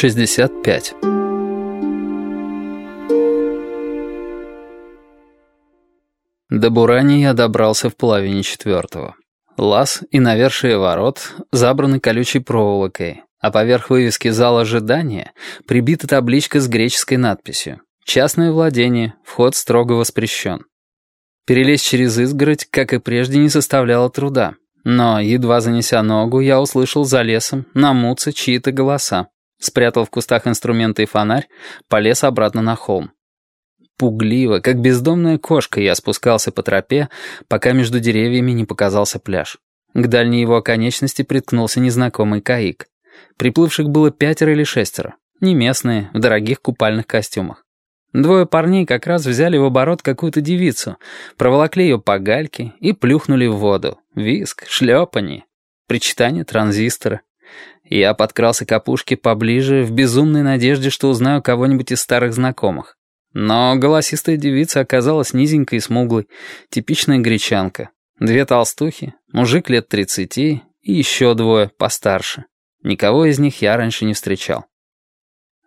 65. До Бурани я добрался в половине четвертого. Лаз и навершие ворот забраны колючей проволокой, а поверх вывески «Зал ожидания» прибита табличка с греческой надписью «Частное владение, вход строго воспрещен». Перелезть через изгородь, как и прежде, не составляло труда, но, едва занеся ногу, я услышал за лесом на муце чьи-то голоса спрятал в кустах инструменты и фонарь, полез обратно на холм. Пугливо, как бездомная кошка, я спускался по тропе, пока между деревьями не показался пляж. К дальней его оконечности приткнулся незнакомый каик. Приплывших было пятеро или шестеро, не местные, в дорогих купальных костюмах. Двое парней как раз взяли в оборот какую-то девицу, проволокли ее по гальке и плюхнули в воду. Виск, шлепанье, причитание транзистора. Я подкрался к опушке поближе, в безумной надежде, что узнаю кого-нибудь из старых знакомых. Но голосистая девица оказалась низенькой и смуглой, типичная гречанка. Две толстухи, мужик лет тридцати и еще двое, постарше. Никого из них я раньше не встречал.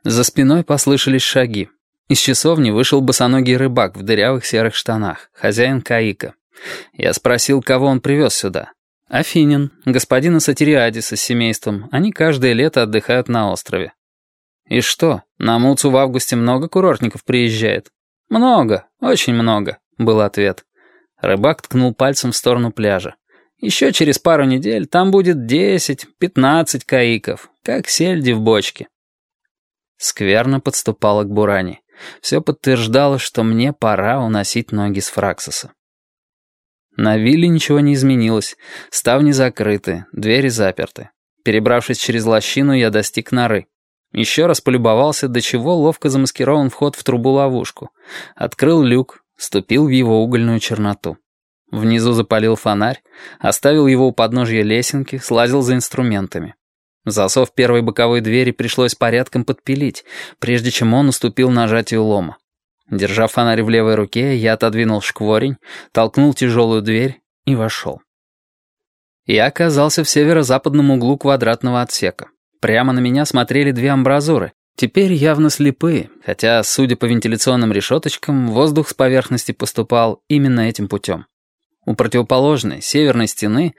За спиной послышались шаги. Из часовни вышел босоногий рыбак в дырявых серых штанах, хозяин Каика. Я спросил, кого он привез сюда. Афинин, господина Сатириадиса с семейством, они каждое лето отдыхают на острове. И что, на Муцу в августе много курортников приезжает? Много, очень много, был ответ. Рыбак ткнул пальцем в сторону пляжа. Еще через пару недель там будет десять-пятнадцать каиков, как сельди в бочке. Скверно подступала к Буране. Все подтверждало, что мне пора уносить ноги с Фраксоса. На вилле ничего не изменилось. Ставни закрыты, двери заперты. Перебравшись через лощину, я достиг норы. Еще раз полюбовался, до чего ловко замаскирован вход в трубу-ловушку. Открыл люк, ступил в его угольную черноту. Внизу запалил фонарь, оставил его у подножья лесенки, слазил за инструментами. Засов первой боковой двери пришлось порядком подпилить, прежде чем он уступил нажатию лома. Держа фонарь в левой руке, я отодвинул шкворень, толкнул тяжелую дверь и вошел. Я оказался в северо-западном углу квадратного отсека. Прямо на меня смотрели две амбразуры, теперь явно слепые, хотя, судя по вентиляционным решеточкам, воздух с поверхности поступал именно этим путем. У противоположной, северной стены,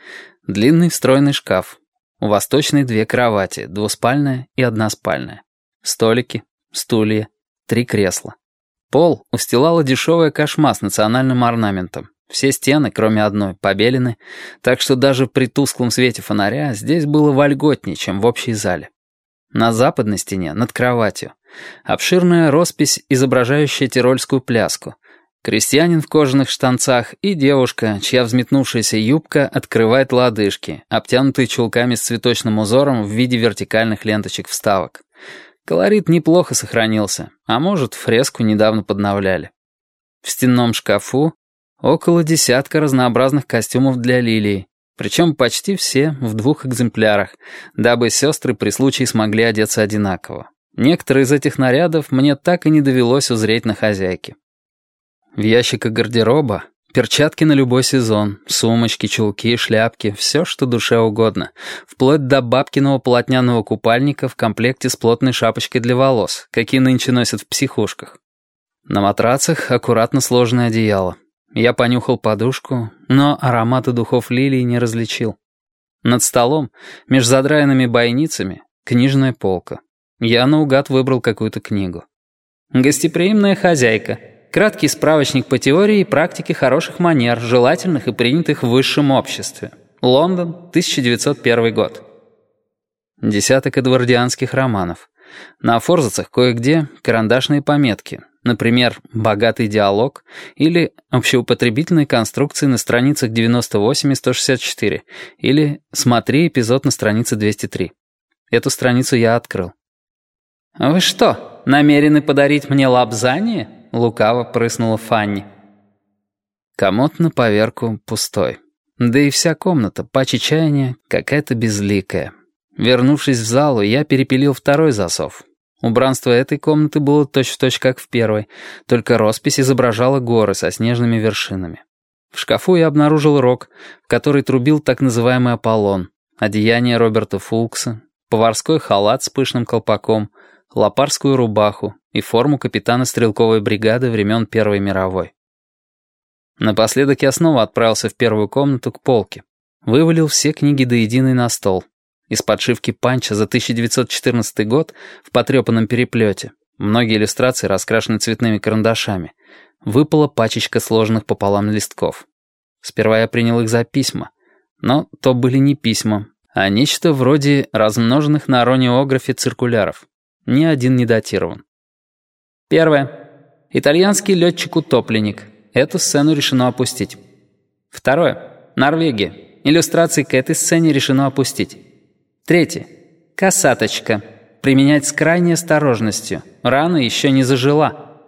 длинный встроенный шкаф. У восточной две кровати, двуспальная и односпальная. Столики, стулья, три кресла. Пол устилала дешевая кошма с национальным орнаментом. Все стены, кроме одной, побелены, так что даже при тусклом свете фонаря здесь было вольготнее, чем в общей зале. На западной стене, над кроватью, обширная роспись, изображающая тирольскую пляску. Крестьянин в кожаных штанцах и девушка, чья взметнувшаяся юбка открывает лодыжки, обтянутые чулками с цветочным узором в виде вертикальных ленточек вставок. Колорит неплохо сохранился, а может, фреску недавно подновляли. В стенном шкафу около десятка разнообразных костюмов для лилии, причем почти все в двух экземплярах, дабы сестры при случае смогли одеться одинаково. Некоторые из этих нарядов мне так и не довелось узреть на хозяйке. В ящиках гардероба Перчатки на любой сезон, сумочки, чулки, шляпки, все, что душе угодно. Вплоть до бабкиного полотняного купальника в комплекте с плотной шапочкой для волос, какие нынче носят в психушках. На матрацах аккуратно сложенное одеяло. Я понюхал подушку, но аромата духов лилии не различил. Над столом, меж задраенными бойницами, книжная полка. Я наугад выбрал какую-то книгу. «Гостеприимная хозяйка», Краткий справочник по теории и практике хороших манер, желательных и принятых в высшем обществе. Лондон, 1901 год. Десяток эдвардианских романов. На форзацах кое-где карандашные пометки. Например, «Богатый диалог» или «Общеупотребительные конструкции на страницах 98 и 164» или «Смотри эпизод на странице 203». Эту страницу я открыл. «Вы что, намерены подарить мне лапзание?» Лукаво прыснула Фанни. Комод на поверку пустой. Да и вся комната, пачи чаяния, какая-то безликая. Вернувшись в залу, я перепилил второй засов. Убранство этой комнаты было точь-в-точь, -точь, как в первой, только роспись изображала горы со снежными вершинами. В шкафу я обнаружил рог, в который трубил так называемый Аполлон, одеяние Роберта Фулкса, поварской халат с пышным колпаком, лопарскую рубаху и форму капитана стрелковой бригады времен Первой мировой. Напоследок я снова отправился в первую комнату к полке. Вывалил все книги до единой на стол. Из подшивки панча за 1914 год в потрепанном переплете. Многие иллюстрации раскрашены цветными карандашами. Выпала пачечка сложенных пополам листков. Сперва я принял их за письма. Но то были не письма, а нечто вроде размноженных на арониографе циркуляров. Ни один не датирован. Первое. Итальянский летчик-утопленник. Эту сцену решено опустить. Второе. Норвегия. Иллюстрации к этой сцене решено опустить. Третье. Касаточка. Применять с крайней осторожностью. Рана еще не зажила.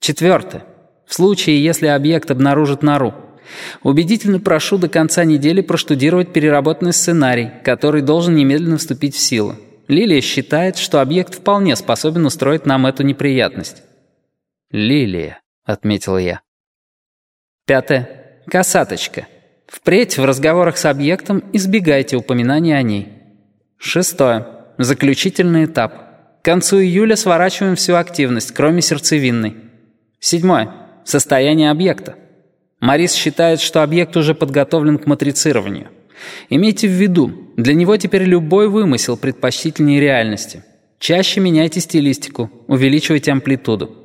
Четвертое. В случае, если объект обнаружит нору. Убедительно прошу до конца недели проштудировать переработанный сценарий, который должен немедленно вступить в силу. Лилия считает, что объект вполне способен устроить нам эту неприятность. «Лилия», — отметил я. Пятое. Касаточка. Впредь в разговорах с объектом избегайте упоминания о ней. Шестое. Заключительный этап. К концу июля сворачиваем всю активность, кроме сердцевинной. Седьмое. Состояние объекта. Марис считает, что объект уже подготовлен к матрицированию. Имейте в виду, для него теперь любой вымысел предпочтительнее реальности. Чаще меняйте стилистику, увеличивайте амплитуду.